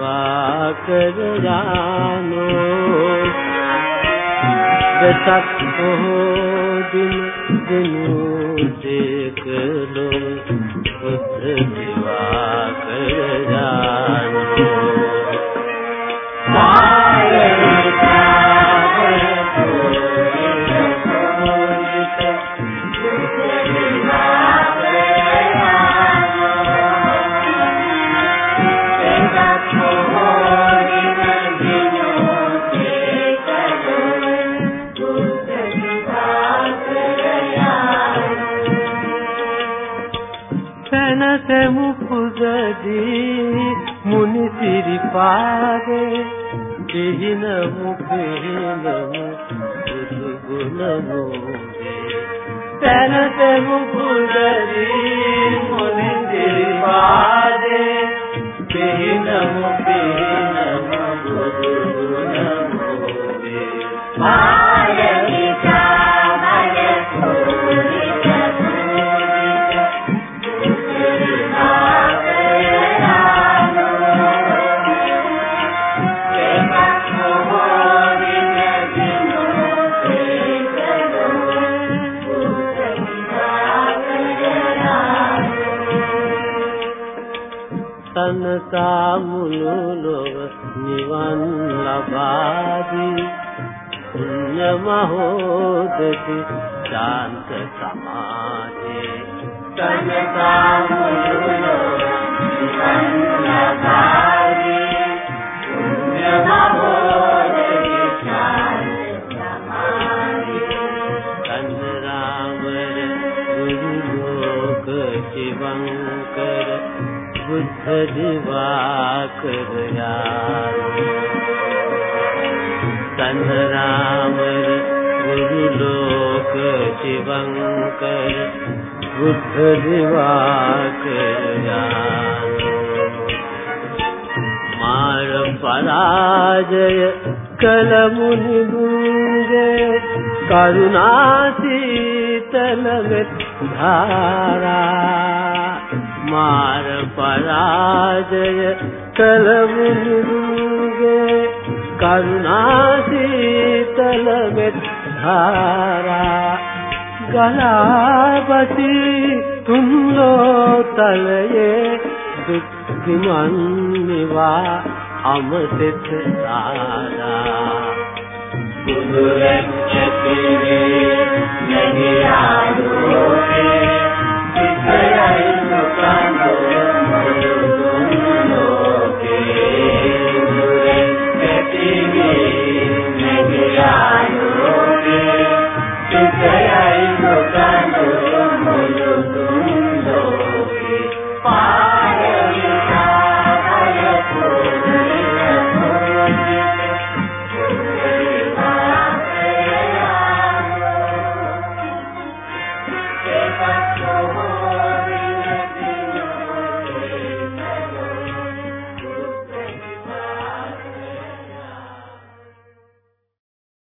දිවාකර යානෝ දසක් බොහෝ දින දිනු දෙකලෝ. බුද්ධ පැනතෙමු පුදදී මුනි සිරිපාගේ පිහිනමු පිහිනමු බුදු ගුණමු පැනතෙමු පුදදී මුනි සිරිපාගේ පිහිනමු පිහිනමු බුදු ගුණමු තනසා මුළු ලොව නිවන් ලබාදී පුණ්‍ය මහෝදති ශාන්ත සමාධි තනසා මුළු ලොව නිවන් ලබාදී පුණ්‍ය මහෝදති ශාන්ත සමාධි කන්දරාමර ගුරු ලෝක ජීවංකර बुद्ध दिवाकरम गुरु शिवङ्कर बुद्ध जिवाकर पराजय कलमुनि करुणा सीतल धारा। මාර පරාජය කල මුනිගේ කරුණාසීතලෙත් ධාරා. ගලාපති තුන්ලෝ තලයේ දුක්ඛිමන් නිවා අමතෙත් සාරා. බුදුරන් ඇතිවේ නැගියාලෝකේ සිතයයි